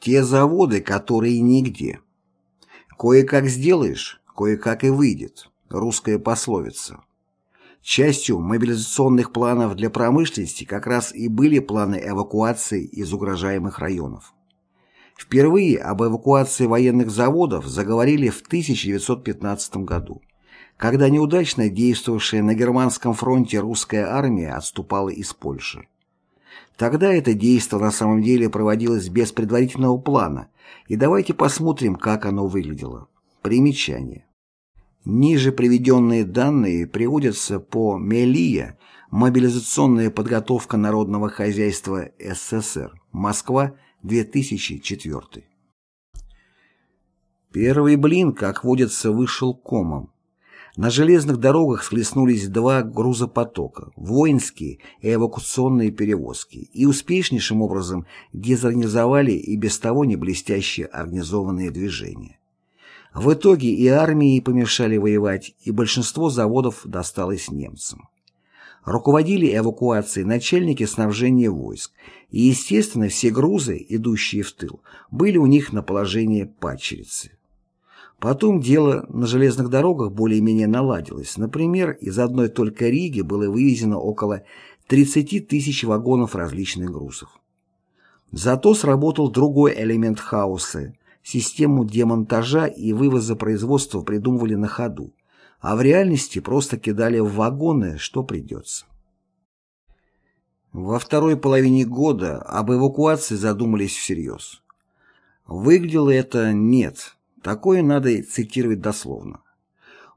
Те заводы, которые нигде. Кое-как сделаешь, кое-как и выйдет. Русская пословица. Частью мобилизационных планов для промышленности как раз и были планы эвакуации из угрожаемых районов. Впервые об эвакуации военных заводов заговорили в 1915 году, когда неудачно действовавшая на германском фронте русская армия отступала из Польши. Тогда это действие на самом деле проводилось без предварительного плана, и давайте посмотрим, как оно выглядело. Примечание. Ниже приведенные данные приводятся по Мелия «Мобилизационная подготовка народного хозяйства СССР. Москва. 2004». Первый блин, как водится, вышел комом. На железных дорогах схлестнулись два грузопотока – воинские и эвакуационные перевозки, и успешнейшим образом дезорганизовали и без того не блестяще организованные движения. В итоге и армии помешали воевать, и большинство заводов досталось немцам. Руководили эвакуацией начальники снабжения войск, и, естественно, все грузы, идущие в тыл, были у них на положении падчерицы. Потом дело на железных дорогах более-менее наладилось. Например, из одной только Риги было вывезено около 30 тысяч вагонов различных грузов. Зато сработал другой элемент хаоса. Систему демонтажа и вывоза производства придумывали на ходу, а в реальности просто кидали в вагоны, что придется. Во второй половине года об эвакуации задумались всерьез. Выглядело это «нет», Такое надо цитировать дословно.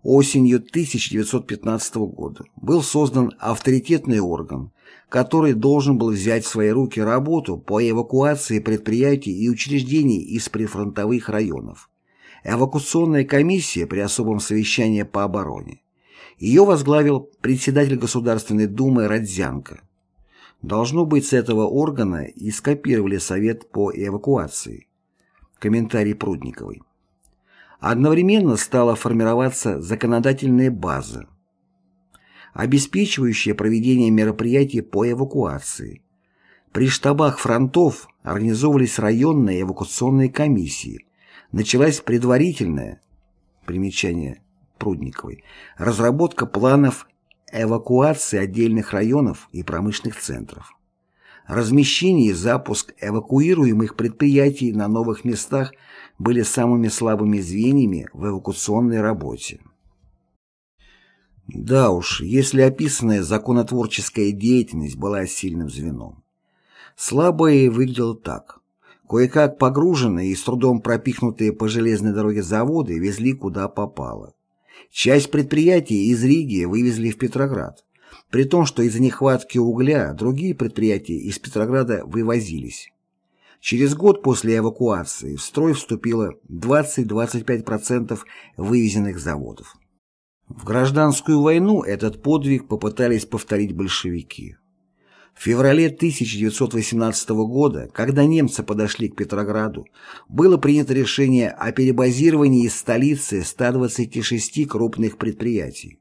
Осенью 1915 года был создан авторитетный орган, который должен был взять в свои руки работу по эвакуации предприятий и учреждений из прифронтовых районов. Эвакуационная комиссия при особом совещании по обороне. Ее возглавил председатель Государственной Думы Родзянко. Должно быть, с этого органа и скопировали Совет по эвакуации. Комментарий Прудниковой. Одновременно стала формироваться законодательная база, обеспечивающая проведение мероприятий по эвакуации. При штабах фронтов организовывались районные эвакуационные комиссии. Началась предварительная, примечание Прудниковой, разработка планов эвакуации отдельных районов и промышленных центров. Размещение и запуск эвакуируемых предприятий на новых местах были самыми слабыми звеньями в эвакуационной работе. Да уж, если описанная законотворческая деятельность была сильным звеном. Слабое выглядело так. Кое-как погруженные и с трудом пропихнутые по железной дороге заводы везли куда попало. Часть предприятий из Риги вывезли в Петроград, при том, что из-за нехватки угля другие предприятия из Петрограда вывозились. Через год после эвакуации в строй вступило 20-25% вывезенных заводов. В гражданскую войну этот подвиг попытались повторить большевики. В феврале 1918 года, когда немцы подошли к Петрограду, было принято решение о перебазировании из столицы 126 крупных предприятий.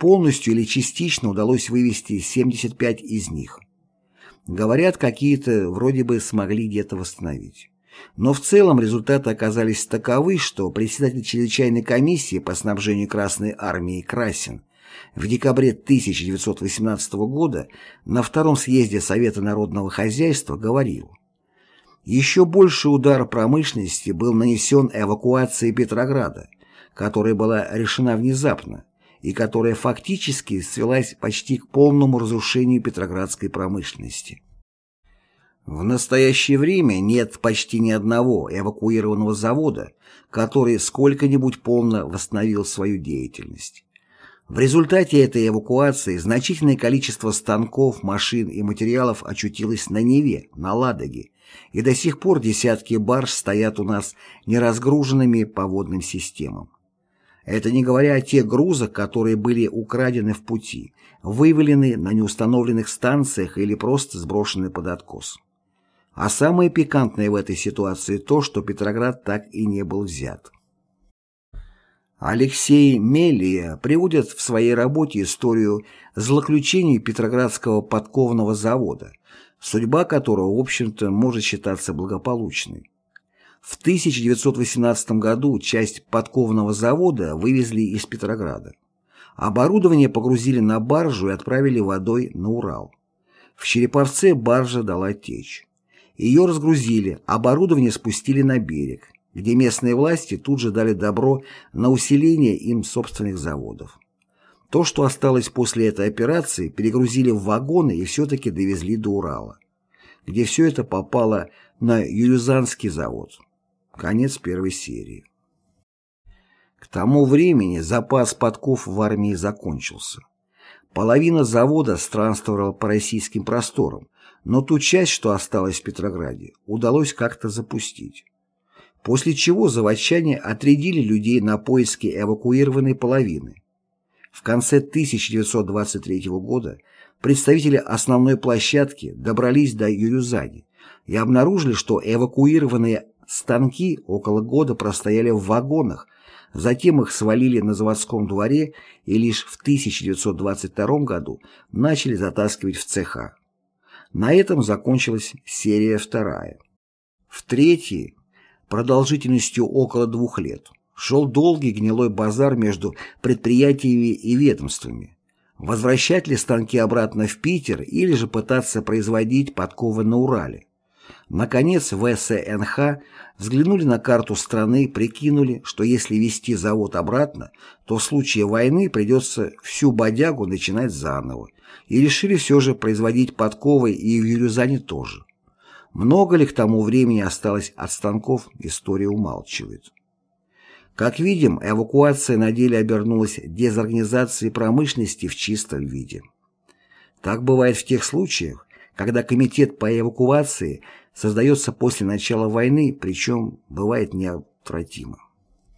Полностью или частично удалось вывести 75 из них – Говорят, какие-то вроде бы смогли где-то восстановить. Но в целом результаты оказались таковы, что председатель чрезвычайной комиссии по снабжению Красной Армии Красин в декабре 1918 года на втором съезде Совета народного хозяйства говорил «Еще больше удар промышленности был нанесен эвакуацией Петрограда, которая была решена внезапно, и которая фактически свелась почти к полному разрушению петроградской промышленности. В настоящее время нет почти ни одного эвакуированного завода, который сколько-нибудь полно восстановил свою деятельность. В результате этой эвакуации значительное количество станков, машин и материалов очутилось на Неве, на Ладоге, и до сих пор десятки барж стоят у нас неразгруженными по водным системам. Это не говоря о тех грузах, которые были украдены в пути, вывалены на неустановленных станциях или просто сброшены под откос. А самое пикантное в этой ситуации то, что Петроград так и не был взят. Алексей Мелия приводит в своей работе историю злоключений Петроградского подковного завода, судьба которого, в общем-то, может считаться благополучной. В 1918 году часть подкованного завода вывезли из Петрограда. Оборудование погрузили на баржу и отправили водой на Урал. В Череповце баржа дала течь. Ее разгрузили, оборудование спустили на берег, где местные власти тут же дали добро на усиление им собственных заводов. То, что осталось после этой операции, перегрузили в вагоны и все-таки довезли до Урала, где все это попало на Юлюзанский завод. Конец первой серии. К тому времени запас подков в армии закончился. Половина завода странствовала по российским просторам, но ту часть, что осталась в Петрограде, удалось как-то запустить. После чего заводчане отрядили людей на поиски эвакуированной половины, в конце 1923 года представители основной площадки добрались до Юрюзани и обнаружили, что эвакуированные станки около года простояли в вагонах, затем их свалили на заводском дворе и лишь в 1922 году начали затаскивать в цеха. На этом закончилась серия вторая. В третьей, продолжительностью около двух лет, шел долгий гнилой базар между предприятиями и ведомствами. Возвращать ли станки обратно в Питер или же пытаться производить подковы на Урале? Наконец, в СНХ взглянули на карту страны, прикинули, что если вести завод обратно, то в случае войны придется всю бодягу начинать заново, и решили все же производить подковы и в Юрюзане тоже. Много ли к тому времени осталось от станков, история умалчивает. Как видим, эвакуация на деле обернулась дезорганизацией промышленности в чистом виде. Так бывает в тех случаях, когда комитет по эвакуации создается после начала войны, причем бывает неотвратимо.